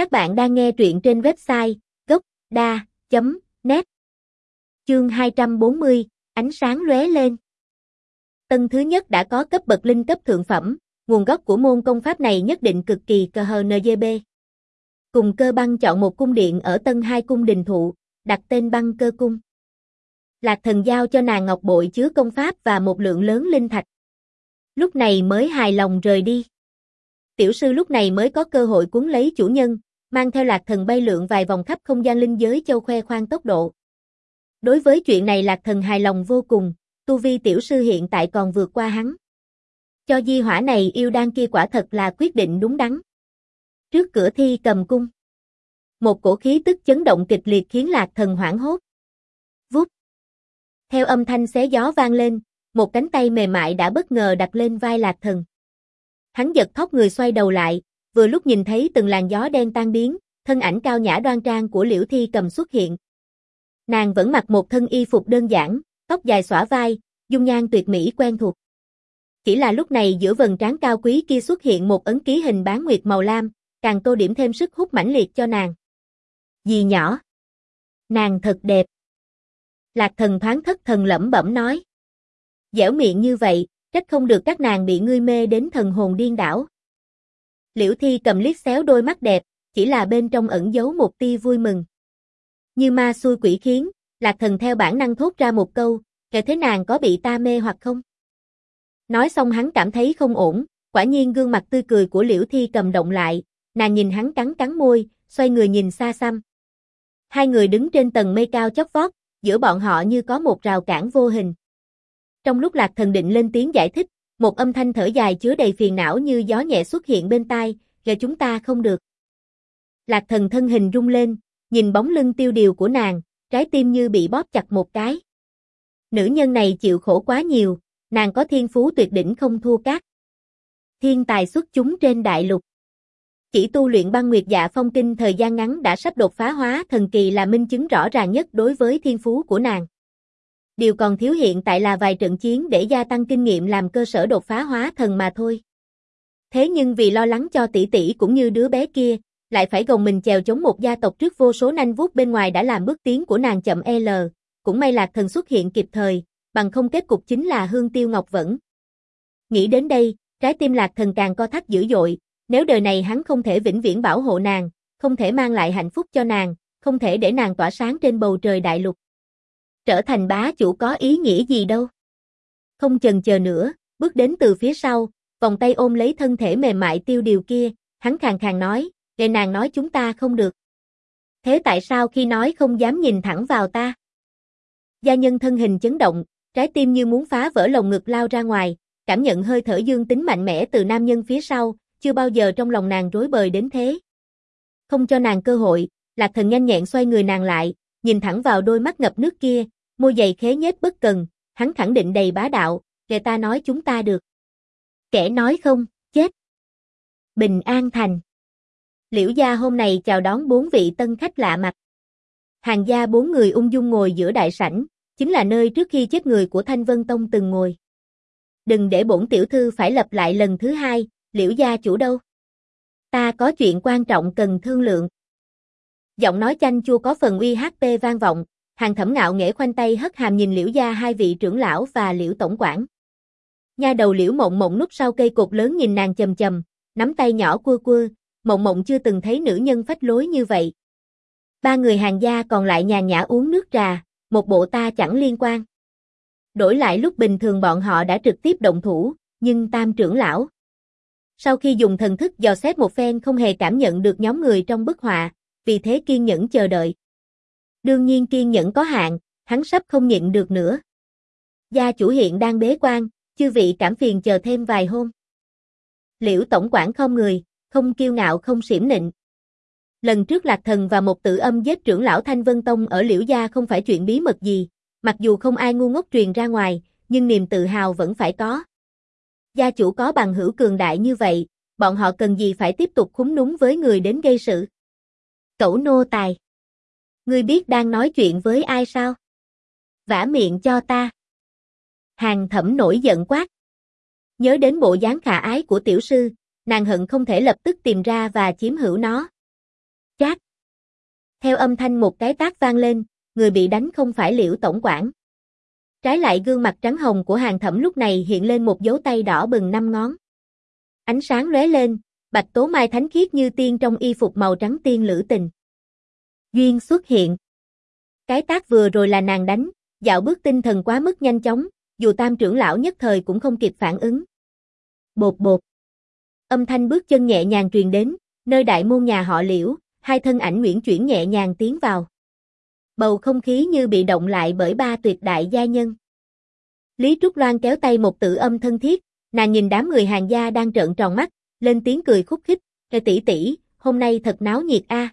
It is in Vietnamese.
Các bạn đang nghe truyện trên website gốc.da.net Chương 240, ánh sáng lóe lên. Tân thứ nhất đã có cấp bậc linh cấp thượng phẩm, nguồn gốc của môn công pháp này nhất định cực kỳ cờ hờ NGB. Cùng cơ băng chọn một cung điện ở tân hai cung đình thụ, đặt tên băng cơ cung. Lạc thần giao cho nàng ngọc bội chứa công pháp và một lượng lớn linh thạch. Lúc này mới hài lòng rời đi. Tiểu sư lúc này mới có cơ hội cuốn lấy chủ nhân, mang theo lạc thần bay lượn vài vòng khắp không gian linh giới châu khoe khoang tốc độ. Đối với chuyện này lạc thần hài lòng vô cùng, tu vi tiểu sư hiện tại còn vượt qua hắn. Cho di hỏa này yêu đan kia quả thật là quyết định đúng đắn. Trước cửa thi cầm cung. Một cổ khí tức chấn động kịch liệt khiến lạc thần hoảng hốt. Vút. Theo âm thanh xé gió vang lên, một cánh tay mềm mại đã bất ngờ đặt lên vai lạc thần. Hắn giật thóc người xoay đầu lại, vừa lúc nhìn thấy từng làn gió đen tan biến, thân ảnh cao nhã đoan trang của Liễu Thi cầm xuất hiện. Nàng vẫn mặc một thân y phục đơn giản, tóc dài xõa vai, dung nhan tuyệt mỹ quen thuộc. Chỉ là lúc này giữa vầng trán cao quý kia xuất hiện một ấn ký hình bán nguyệt màu lam, càng tô điểm thêm sức hút mãnh liệt cho nàng. Dì nhỏ. Nàng thật đẹp. Lạc thần thoáng thất thần lẩm bẩm nói. Dẻo miệng như vậy, trách không được các nàng bị ngươi mê đến thần hồn điên đảo. Liễu Thi cầm liếc xéo đôi mắt đẹp, chỉ là bên trong ẩn giấu một tia vui mừng. Như ma xui quỷ khiến, Lạc Thần theo bản năng thốt ra một câu, kể thế nàng có bị ta mê hoặc không? Nói xong hắn cảm thấy không ổn, quả nhiên gương mặt tươi cười của Liễu Thi cầm động lại, nàng nhìn hắn cắn cắn môi, xoay người nhìn xa xăm. Hai người đứng trên tầng mây cao chót vót, giữa bọn họ như có một rào cản vô hình. Trong lúc Lạc Thần định lên tiếng giải thích, một âm thanh thở dài chứa đầy phiền não như gió nhẹ xuất hiện bên tai, gà chúng ta không được. Lạc thần thân hình rung lên, nhìn bóng lưng tiêu điều của nàng, trái tim như bị bóp chặt một cái. Nữ nhân này chịu khổ quá nhiều, nàng có thiên phú tuyệt đỉnh không thua các. Thiên tài xuất chúng trên đại lục. Chỉ tu luyện băng nguyệt dạ phong kinh thời gian ngắn đã sắp đột phá hóa thần kỳ là minh chứng rõ ràng nhất đối với thiên phú của nàng. Điều còn thiếu hiện tại là vài trận chiến để gia tăng kinh nghiệm làm cơ sở đột phá hóa thần mà thôi. Thế nhưng vì lo lắng cho tỷ tỷ cũng như đứa bé kia, lại phải gồng mình chèo chống một gia tộc trước vô số nanh vuốt bên ngoài đã làm bước tiến của nàng chậm L. Cũng may lạc thần xuất hiện kịp thời, bằng không kết cục chính là hương tiêu ngọc vẫn. Nghĩ đến đây, trái tim lạc thần càng co thắt dữ dội, nếu đời này hắn không thể vĩnh viễn bảo hộ nàng, không thể mang lại hạnh phúc cho nàng, không thể để nàng tỏa sáng trên bầu trời đại lục trở thành bá chủ có ý nghĩa gì đâu. Không chần chờ nữa, bước đến từ phía sau, vòng tay ôm lấy thân thể mềm mại tiêu điều kia, hắn khàn khàn nói, để nàng nói chúng ta không được. Thế tại sao khi nói không dám nhìn thẳng vào ta? Gia nhân thân hình chấn động, trái tim như muốn phá vỡ lồng ngực lao ra ngoài, cảm nhận hơi thở dương tính mạnh mẽ từ nam nhân phía sau, chưa bao giờ trong lòng nàng rối bời đến thế. Không cho nàng cơ hội, lạc thần nhanh nhẹn xoay người nàng lại, nhìn thẳng vào đôi mắt ngập nước kia, môi dày khế nhếch bất cần, hắn khẳng định đầy bá đạo, kẻ ta nói chúng ta được. Kẻ nói không, chết. Bình An Thành Liễu gia hôm nay chào đón bốn vị tân khách lạ mặt. Hàng gia bốn người ung dung ngồi giữa đại sảnh, chính là nơi trước khi chết người của Thanh Vân Tông từng ngồi. Đừng để bổn tiểu thư phải lập lại lần thứ hai, liễu gia chủ đâu. Ta có chuyện quan trọng cần thương lượng. Giọng nói chanh chua có phần uy HP vang vọng, hàng thẩm ngạo nghễ khoanh tay hất hàm nhìn liễu gia hai vị trưởng lão và liễu tổng quản. Nha đầu liễu mộng mộng nút sau cây cột lớn nhìn nàng chầm chầm, nắm tay nhỏ cua cua, mộng mộng chưa từng thấy nữ nhân phách lối như vậy. Ba người hàng gia còn lại nhàn nhã uống nước trà, một bộ ta chẳng liên quan. Đổi lại lúc bình thường bọn họ đã trực tiếp động thủ, nhưng tam trưởng lão. Sau khi dùng thần thức dò xét một phen không hề cảm nhận được nhóm người trong bức họa, vì thế kiên nhẫn chờ đợi. Đương nhiên kiên nhẫn có hạn, hắn sắp không nhịn được nữa. Gia chủ hiện đang bế quan, chư vị cảm phiền chờ thêm vài hôm. Liễu tổng quản không người, không kiêu ngạo không xỉm nịnh. Lần trước Lạc Thần và một tử âm giết trưởng lão Thanh Vân Tông ở Liễu Gia không phải chuyện bí mật gì, mặc dù không ai ngu ngốc truyền ra ngoài, nhưng niềm tự hào vẫn phải có. Gia chủ có bằng hữu cường đại như vậy, bọn họ cần gì phải tiếp tục khúng núng với người đến gây sự. Cẩu nô tài. Ngươi biết đang nói chuyện với ai sao? Vả miệng cho ta. Hàng thẩm nổi giận quát. Nhớ đến bộ dáng khả ái của tiểu sư, nàng hận không thể lập tức tìm ra và chiếm hữu nó. Chát. Theo âm thanh một cái tác vang lên, người bị đánh không phải liễu tổng quản. Trái lại gương mặt trắng hồng của hàng thẩm lúc này hiện lên một dấu tay đỏ bừng năm ngón. Ánh sáng lóe lên, bạch tố mai thánh khiết như tiên trong y phục màu trắng tiên lữ tình. Duyên xuất hiện. Cái tác vừa rồi là nàng đánh, dạo bước tinh thần quá mức nhanh chóng, dù tam trưởng lão nhất thời cũng không kịp phản ứng. Bột bột. Âm thanh bước chân nhẹ nhàng truyền đến, nơi đại môn nhà họ liễu, hai thân ảnh nguyễn chuyển nhẹ nhàng tiến vào. Bầu không khí như bị động lại bởi ba tuyệt đại gia nhân. Lý Trúc Loan kéo tay một tử âm thân thiết, nàng nhìn đám người hàng gia đang trợn tròn mắt, lên tiếng cười khúc khích, "Kẻ tỷ tỷ, hôm nay thật náo nhiệt a."